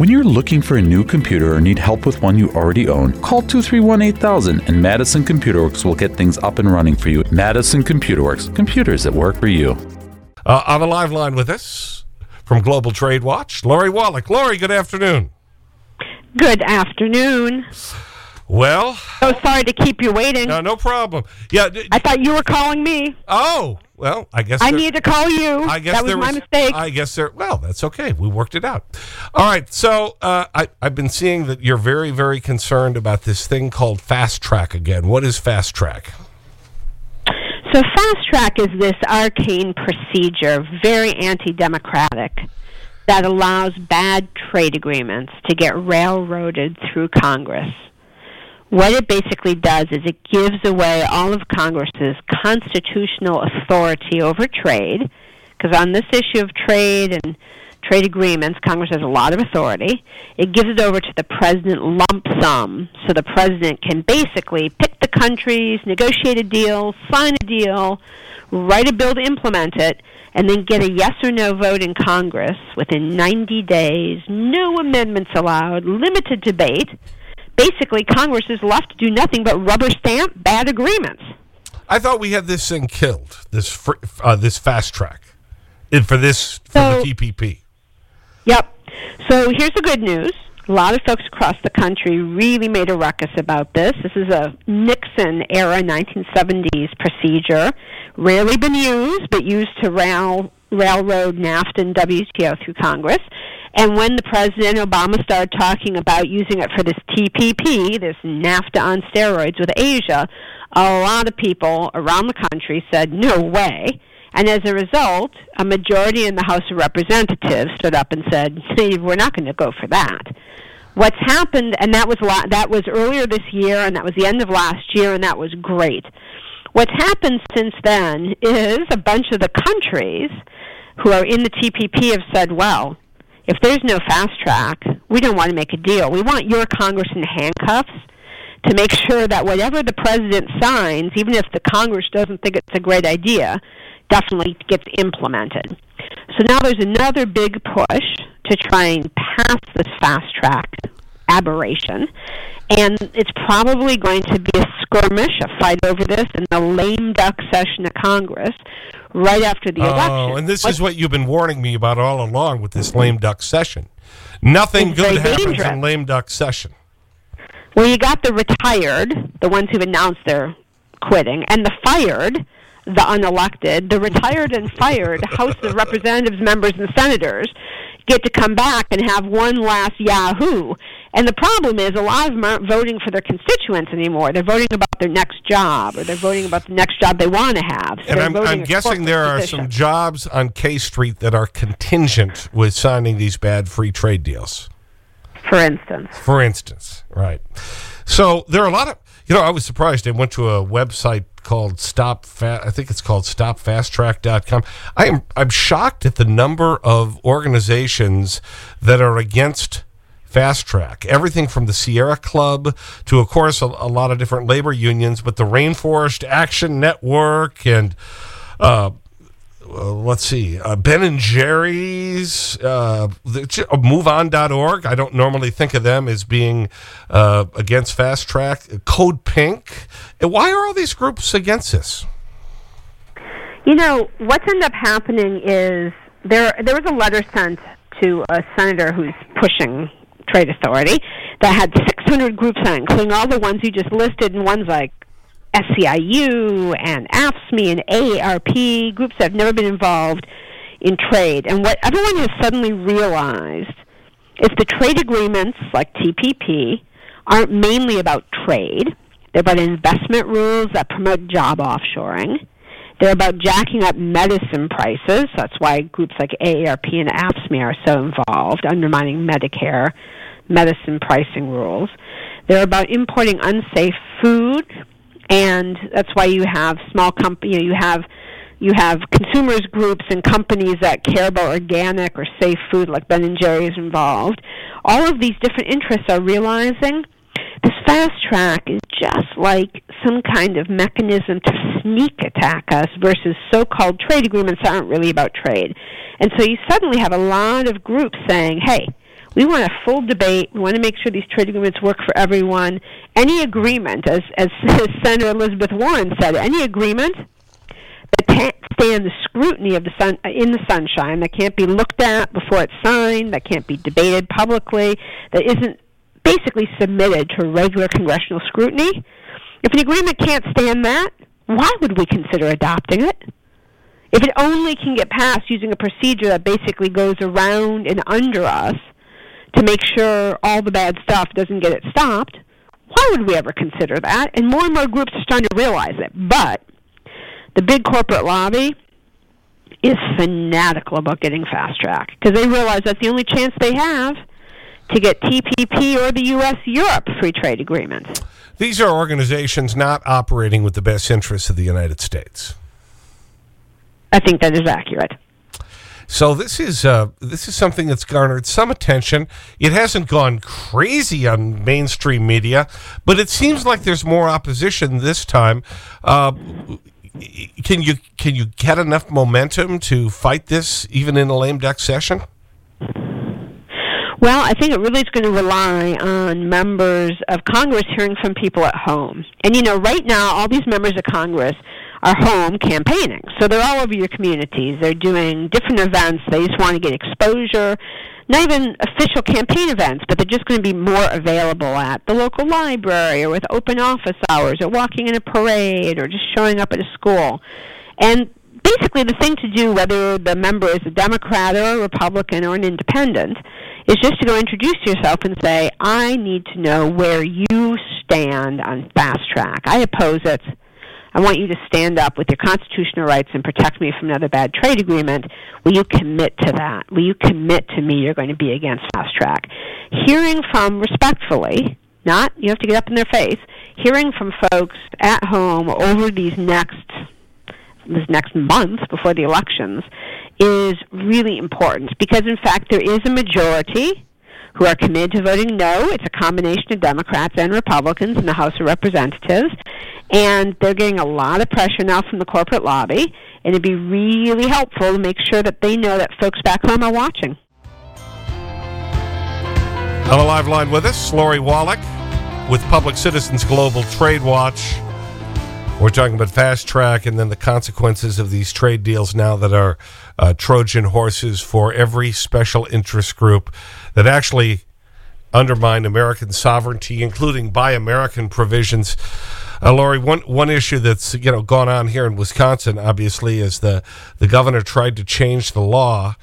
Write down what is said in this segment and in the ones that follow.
When you're looking for a new computer or need help with one you already own, call 231 8000 and Madison Computer Works will get things up and running for you. Madison Computer Works, computers that work for you. Uh, on the live line with us from Global Trade Watch, Lori Wallach. Lori, good afternoon. Good afternoon. Well, So sorry to keep you waiting. no, no problem. Yeah. I thought you were calling me. oh, well, I guess. I there- need to call you. I guess that was there my mistake. I guess there. Well, that's okay. We worked it out. All right. So uh, I, I've been seeing that you're very, very concerned about this thing called fast track again. What is fast track? So fast track is this arcane procedure, very anti-democratic, that allows bad trade agreements to get railroaded through Congress. What it basically does is it gives away all of Congress's constitutional authority over trade, because on this issue of trade and trade agreements, Congress has a lot of authority. It gives it over to the president lump sum, so the president can basically pick the countries, negotiate a deal, sign a deal, write a bill to implement it, and then get a yes or no vote in Congress within 90 days, no amendments allowed, limited debate. Basically, Congress is left to do nothing but rubber stamp bad agreements. I thought we had this thing killed. This fr uh, this fast track, for this for So- the TPP. Yep. So here's the good news. A lot of folks across the country really made a ruckus about this. This is a Nixon era 1970s procedure, rarely been used, but used to rail, railroad NAFTA and WTO through Congress. And when the President Obama started talking about using it for this TPP, this NAFTA on steroids with Asia, a lot of people around the country said, no way. And as a result, a majority in the House of Representatives stood up and said, "See, "We're not going to go for that." What's happened, and that was that was earlier this year, and that was the end of last year, and that was great. What's happened since then is a bunch of the countries who are in the TPP have said, "Well, if there's no fast track, we don't want to make a deal. We want your Congress in handcuffs." To make sure that whatever the president signs, even if the Congress doesn't think it's a great idea, definitely gets implemented. So now there's another big push to try and pass this fast track aberration. And it's probably going to be a skirmish, a fight over this in the lame duck session of Congress right after the oh, election. Oh, and this is what you've been warning me about all along with this lame duck session. Nothing good happens dangerous. in lame duck session. Well, you got the retired, the ones who've announced they're quitting, and the fired, the unelected. The retired and fired House of Representatives members and senators get to come back and have one last yahoo. And the problem is a lot of them aren't voting for their constituents anymore. They're voting about their next job, or they're voting about the next job they want to have. So And I'm, I'm guessing there are position. some jobs on K Street that are contingent with signing these bad free trade deals. for instance. For instance, right. So there are a lot of, you know, I was surprised. I went to a website called Stop Fa I think it's called stopfasttrack.com. I am, I'm shocked at the number of organizations that are against Fast Track. Everything from the Sierra Club to, of course, a, a lot of different labor unions, but the Rainforest Action Network and, uh, uh, let's see, uh, Ben and Jerry's, uh, the, uh, MoveOn.org. I don't normally think of them as being uh, against Fast Track. Code Pink. And why are all these groups against this? You know, what's ended up happening is there there was a letter sent to a senator who's pushing trade authority that had 600 groups on including all the ones you just listed, and ones like SEIU and AFSCME and AARP, groups that have never been involved in trade. And what everyone has suddenly realized is the trade agreements like TPP aren't mainly about trade. They're about investment rules that promote job offshoring. They're about jacking up medicine prices. That's why groups like AARP and AFSCME are so involved, undermining Medicare medicine pricing rules. They're about importing unsafe food, and that's why you have small company. You, know, you have you have consumers groups and companies that care about organic or safe food, like Ben and Jerry's involved. All of these different interests are realizing this fast track is just like some kind of mechanism to sneak attack us versus so-called trade agreements that aren't really about trade. And so you suddenly have a lot of groups saying, hey, We want a full debate. We want to make sure these trade agreements work for everyone. Any agreement, as, as, as Senator Elizabeth Warren said, any agreement that can't stand the scrutiny of the sun in the sunshine, that can't be looked at before it's signed, that can't be debated publicly, that isn't basically submitted to regular congressional scrutiny. If an agreement can't stand that, why would we consider adopting it? If it only can get passed using a procedure that basically goes around and under us to make sure all the bad stuff doesn't get it stopped, why would we ever consider that? And more and more groups are starting to realize it. But the big corporate lobby is fanatical about getting fast track because they realize that's the only chance they have to get TPP or the U.S. Europe free trade agreement. These are organizations not operating with the best interests of the United States. I think that is accurate. So this is, uh, this is something that's garnered some attention. It hasn't gone crazy on mainstream media, but it seems like there's more opposition this time. Uh, can, you, can you get enough momentum to fight this even in a lame duck session? Well, I think it really is going to rely on members of Congress hearing from people at home. And, you know, right now, all these members of Congress are home campaigning. So they're all over your communities. They're doing different events. They just want to get exposure. Not even official campaign events, but they're just going to be more available at the local library or with open office hours or walking in a parade or just showing up at a school. And basically the thing to do, whether the member is a Democrat or a Republican or an independent, is just to go introduce yourself and say, I need to know where you stand on fast track. I oppose it. I want you to stand up with your constitutional rights and protect me from another bad trade agreement. Will you commit to that? Will you commit to me you're going to be against fast track? Hearing from respectfully, not you have to get up in their face, hearing from folks at home over these next this next month before the elections is really important because in fact there is a majority who are committed to voting no. It's a combination of Democrats and Republicans in the House of Representatives. And they're getting a lot of pressure now from the corporate lobby. And it'd be really helpful to make sure that they know that folks back home are watching. On a live line with us, Lori Wallach with Public Citizens Global Trade Watch. We're talking about fast track and then the consequences of these trade deals now that are uh, Trojan horses for every special interest group that actually undermine American sovereignty, including Buy American provisions. Uh, Lori, one, one issue that's you know, gone on here in Wisconsin, obviously, is the, the governor tried to change the law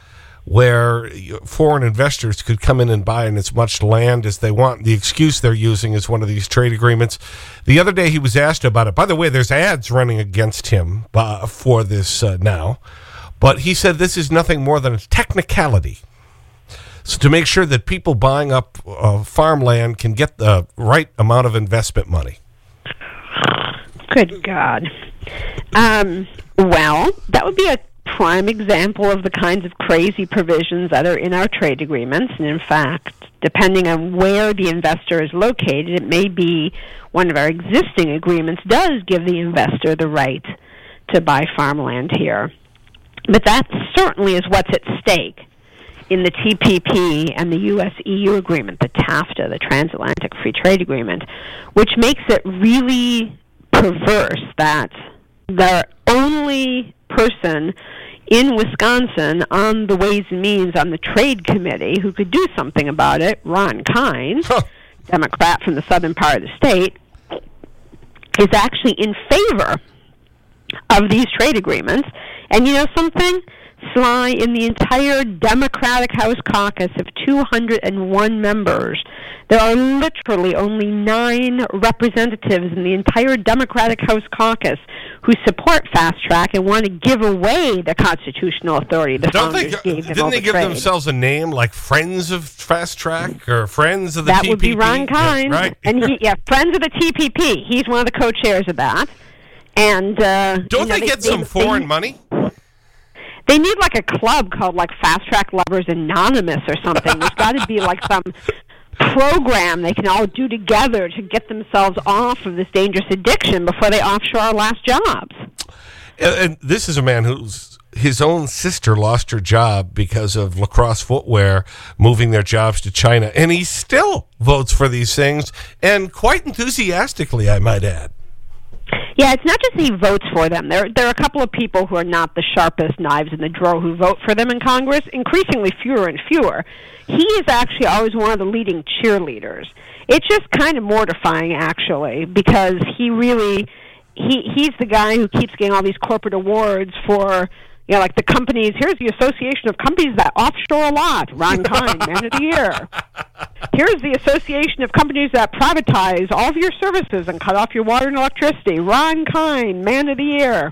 where foreign investors could come in and buy in as much land as they want. The excuse they're using is one of these trade agreements. The other day he was asked about it. By the way, there's ads running against him uh, for this uh, now. But he said this is nothing more than a technicality. So to make sure that people buying up uh, farmland can get the right amount of investment money. Good God. Um, well, that would be a prime example of the kinds of crazy provisions that are in our trade agreements. And in fact, depending on where the investor is located, it may be one of our existing agreements does give the investor the right to buy farmland here. But that certainly is what's at stake in the TPP and the US EU agreement, the TAFTA, the Transatlantic Free Trade Agreement, which makes it really perverse that the only person in Wisconsin on the Ways and Means on the Trade Committee who could do something about it, Ron Kind, huh. Democrat from the southern part of the state, is actually in favor of these trade agreements. And you know something? Sly, in the entire Democratic House caucus of 201 members, there are literally only nine representatives in the entire Democratic House caucus who support fast track and want to give away the constitutional authority the Don't founders they, gave them Didn't they give trade. themselves a name like Friends of Fast Track or Friends of the that TPP? would be Ron Kind. Yeah, right. and he, yeah, Friends of the TPP. He's one of the co-chairs of that. And uh, Don't you know, they, get some they, foreign money? They need like a club called like Fast Track Lovers Anonymous or something. There's got to be like some program they can all do together to get themselves off of this dangerous addiction before they offshore our last jobs. And, and this is a man who's his own sister lost her job because of LaCrosse Footwear moving their jobs to China. And he still votes for these things and quite enthusiastically, I might add. Yeah, it's not just he votes for them. There, there are a couple of people who are not the sharpest knives in the drawer who vote for them in Congress, increasingly fewer and fewer. He is actually always one of the leading cheerleaders. It's just kind of mortifying, actually, because he really he he's the guy who keeps getting all these corporate awards for you know, like the companies. Here's the Association of Companies that offshore a lot. Ron Kind, Man of the Year. Here's the Association of Companies that privatize all of your services and cut off your water and electricity. Ron Kind, Man of the Year.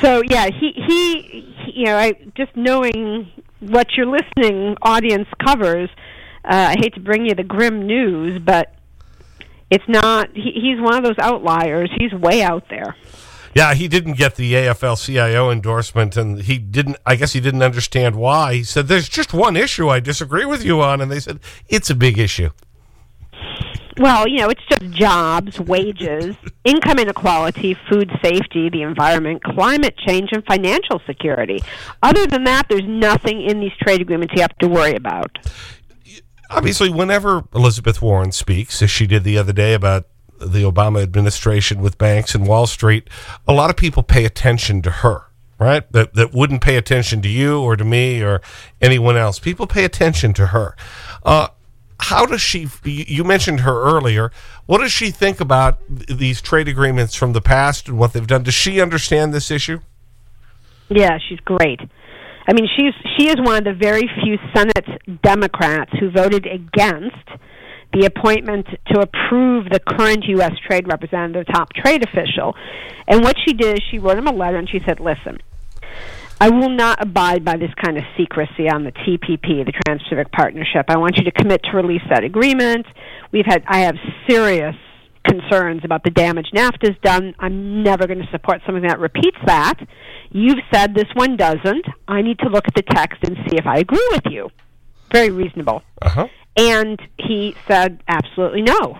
So yeah, he he, he you know, I just knowing what your listening audience covers. Uh, I hate to bring you the grim news, but it's not. He, he's one of those outliers. He's way out there. Yeah, he didn't get the AFL CIO endorsement, and he didn't, I guess he didn't understand why. He said, There's just one issue I disagree with you on. And they said, It's a big issue. Well, you know, it's just jobs, wages, income inequality, food safety, the environment, climate change, and financial security. Other than that, there's nothing in these trade agreements you have to worry about. Obviously, whenever Elizabeth Warren speaks, as she did the other day about the Obama administration with banks and Wall Street, a lot of people pay attention to her, right? That, that wouldn't pay attention to you or to me or anyone else. People pay attention to her. Uh, how does she, you mentioned her earlier, what does she think about these trade agreements from the past and what they've done? Does she understand this issue? Yeah, she's great. I mean, she's, she is one of the very few Senate Democrats who voted against the appointment to approve the current U.S. trade representative, top trade official. And what she did is she wrote him a letter and she said, listen, I will not abide by this kind of secrecy on the TPP, the Trans-Pacific Partnership. I want you to commit to release that agreement. We've had, I have serious concerns about the damage NAFTA's done. I'm never going to support something that repeats that. You've said this one doesn't. I need to look at the text and see if I agree with you. Very reasonable. Uh-huh. And he said, absolutely no.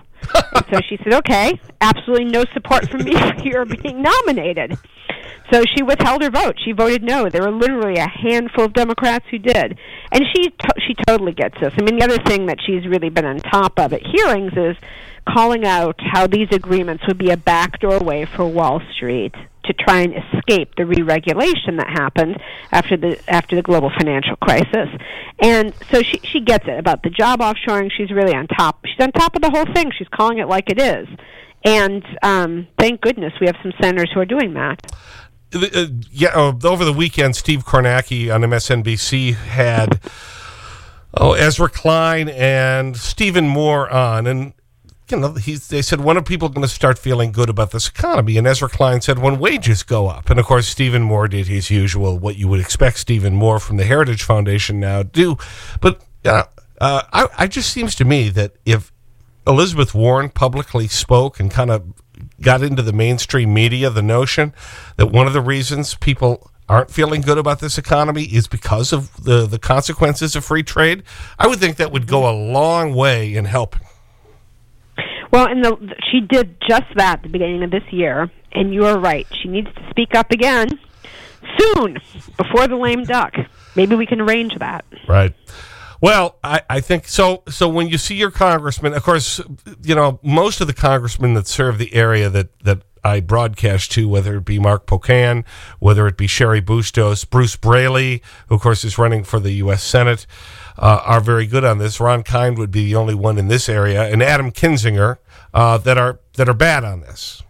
so she said, okay, absolutely no support from me You're being nominated. So she withheld her vote. She voted no. There were literally a handful of Democrats who did, and she to- she totally gets this. I mean, the other thing that she's really been on top of at hearings is calling out how these agreements would be a backdoor way for Wall Street to try and escape the re-regulation that happened after the after the global financial crisis. And so she she gets it about the job offshoring. She's really on top. She's on top of the whole thing. She's calling it like it is. And um, thank goodness we have some senators who are doing that. Uh, yeah, uh, over the weekend, Steve Kornacki on MSNBC had oh, Ezra Klein and Stephen Moore on. And you know, he's, they said, when are people going to start feeling good about this economy? And Ezra Klein said, when wages go up. And of course, Stephen Moore did his usual, what you would expect Stephen Moore from the Heritage Foundation now do. But uh, uh, I, I just seems to me that if Elizabeth Warren publicly spoke and kind of got into the mainstream media the notion that one of the reasons people aren't feeling good about this economy is because of the, the consequences of free trade, I would think that would go a long way in helping. Well, and the, she did just that at the beginning of this year, and you are right. She needs to speak up again soon before the lame duck. Maybe we can arrange that. Right. Well, I, I think so. So when you see your congressman, of course, you know, most of the congressmen that serve the area that, that I broadcast to, whether it be Mark Pocan, whether it be Cheri Bustos, Bruce Braley, who, of course, is running for the U.S. Senate, uh, are very good on this. Ron Kind would be the only one in this area, and Adam Kinzinger uh, that, are, that are bad on this.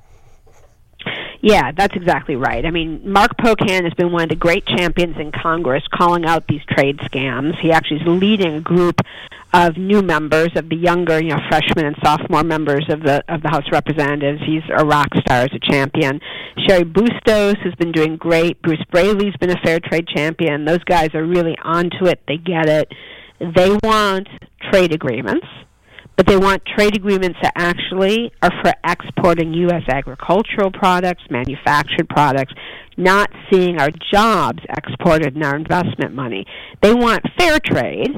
Yeah, that's exactly right. I mean, Mark Pocan has been one of the great champions in Congress calling out these trade scams. He actually is leading a group of new members of the younger, you know, freshman and sophomore members of the of the House of Representatives. He's a rock star as a champion. Cheri Bustos has been doing great. Bruce Braley's been a fair trade champion. Those guys are really onto it. They get it. They want trade agreements but they want trade agreements that actually are for exporting U.S. agricultural products, manufactured products, not seeing our jobs exported and our investment money. They want fair trade,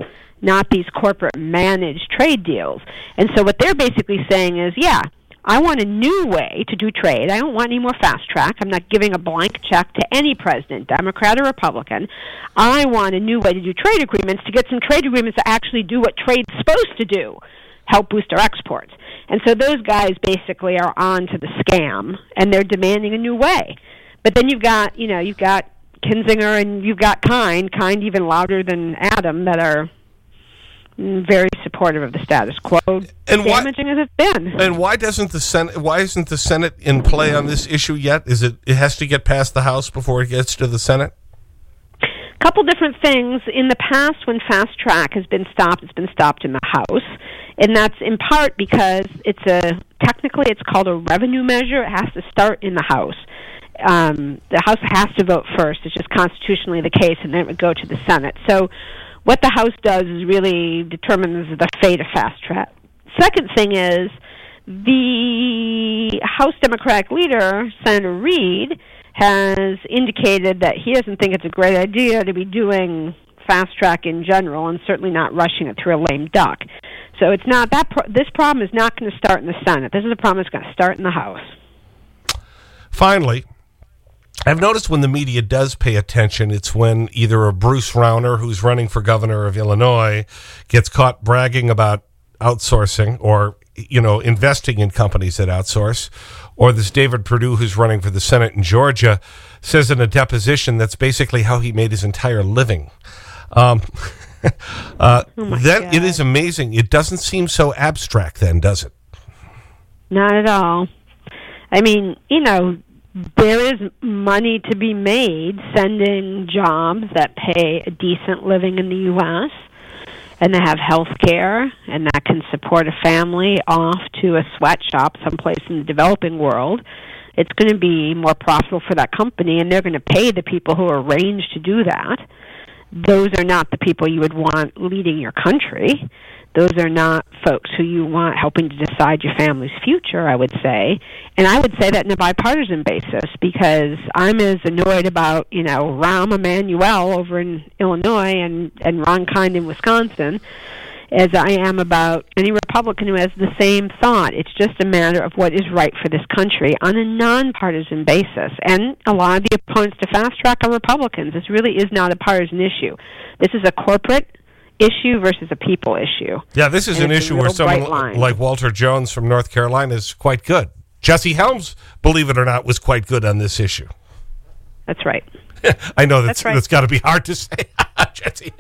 not these corporate managed trade deals. And so what they're basically saying is, yeah, I want a new way to do trade. I don't want any more fast track. I'm not giving a blank check to any president, Democrat or Republican. I want a new way to do trade agreements to get some trade agreements to actually do what trade's supposed to do help boost our exports. And so those guys basically are on to the scam and they're demanding a new way. But then you've got, you know, you've got Kinzinger and you've got Kind, Kind even louder than Adam that are mm, very supportive of the status quo, and damaging why, as it's been. And why doesn't the Senate? Why isn't the Senate in play on this issue yet? Is it? It has to get past the House before it gets to the Senate. A couple different things. In the past, when fast track has been stopped, it's been stopped in the House, and that's in part because it's a technically it's called a revenue measure. It has to start in the House. Um, the House has to vote first. It's just constitutionally the case, and then it would go to the Senate. So what the House does is really determines the fate of fast track. Second thing is the House Democratic leader, Senator Reid, has indicated that he doesn't think it's a great idea to be doing fast track in general, and certainly not rushing it through a lame duck. So it's not that pro- this problem is not going to start in the Senate. This is a problem that's going to start in the House. Finally, I've noticed when the media does pay attention, it's when either a Bruce Rauner, who's running for governor of Illinois, gets caught bragging about outsourcing or, you know, investing in companies that outsource, or this David Perdue, who's running for the Senate in Georgia, says in a deposition that's basically how he made his entire living. Um, uh, oh then it is amazing. It doesn't seem so abstract then, does it? Not at all. I mean, you know, there is money to be made sending jobs that pay a decent living in the U.S. and that have health care and that can support a family off to a sweatshop someplace in the developing world. It's going to be more profitable for that company, and they're going to pay the people who are arranged to do that. Those are not the people you would want leading your country those are not folks who you want helping to decide your family's future, I would say. And I would say that in a bipartisan basis because I'm as annoyed about, you know, Rahm Emanuel over in Illinois and, and Ron Kind in Wisconsin as I am about any Republican who has the same thought. It's just a matter of what is right for this country on a nonpartisan basis. And a lot of the opponents to fast track are Republicans. This really is not a partisan issue. This is a corporate issue versus a people issue. Yeah, this is and an issue where someone like Walter Jones from North Carolina is quite good. Jesse Helms, believe it or not, was quite good on this issue. That's right. I know that's, that's, right. that's got to be hard to say, Jesse.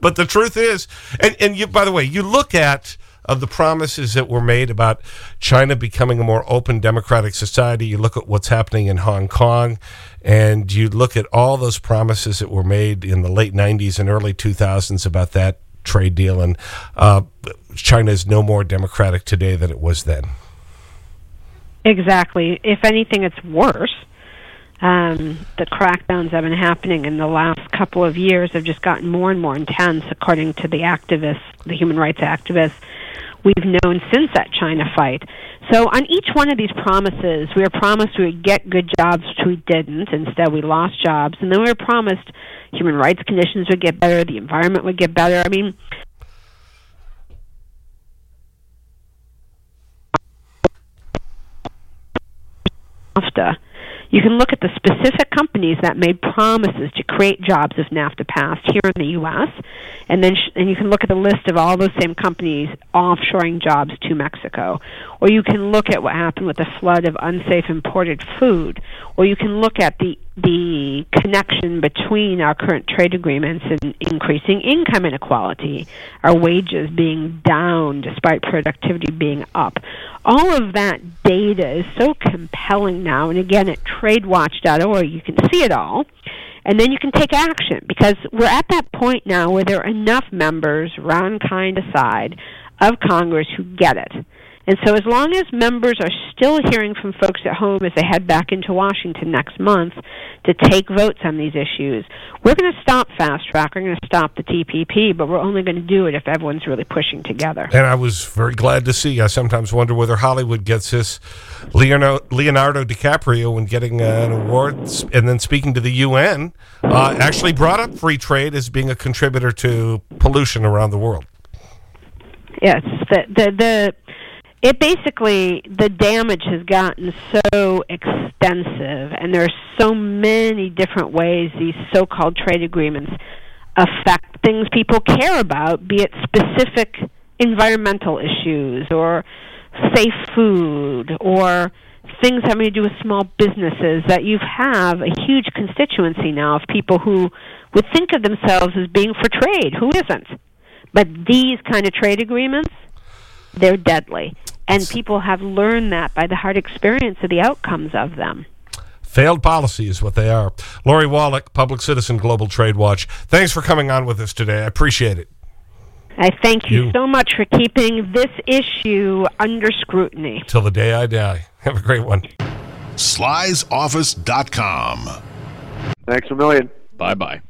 But the truth is, and, and you, by the way, you look at of the promises that were made about China becoming a more open democratic society. You look at what's happening in Hong Kong, and you look at all those promises that were made in the late 90s and early 2000s about that trade deal. And uh, China is no more democratic today than it was then. Exactly. If anything, it's worse. Um, the crackdowns that have been happening in the last couple of years have just gotten more and more intense, according to the activists, the human rights activists we've known since that China fight. So on each one of these promises, we were promised we would get good jobs, which we didn't. Instead, we lost jobs. And then we were promised human rights conditions would get better, the environment would get better. I mean, NAFTA you can look at the specific companies that made promises to create jobs if NAFTA passed here in the U.S., and then sh- and you can look at the list of all those same companies offshoring jobs to Mexico, or you can look at what happened with the flood of unsafe imported food, or you can look at the the connection between our current trade agreements and increasing income inequality, our wages being down despite productivity being up. All of that data is so compelling now, and again at tradewatch.org you can see it all. And then you can take action because we're at that point now where there are enough members, Ron Kind aside, of Congress who get it and so, as long as members are still hearing from folks at home as they head back into Washington next month to take votes on these issues, we're going to stop fast track. We're going to stop the TPP, but we're only going to do it if everyone's really pushing together. And I was very glad to see. I sometimes wonder whether Hollywood gets this Leonardo, Leonardo DiCaprio when getting an award and then speaking to the UN uh, actually brought up free trade as being a contributor to pollution around the world. Yes, the the the it basically the damage has gotten so extensive and there are so many different ways these so-called trade agreements affect things people care about be it specific environmental issues or safe food or things having to do with small businesses that you have a huge constituency now of people who would think of themselves as being for trade who isn't? But these kind of trade agreements they're deadly and people have learned that by the hard experience of the outcomes of them. Failed policy is what they are. Lori Wallach, Public Citizen Global Trade Watch. Thanks for coming on with us today. I appreciate it. I thank you, you. so much for keeping this issue under scrutiny. Till the day I die. Have a great one. Sly'sOffice.com. Thanks a million. Bye bye.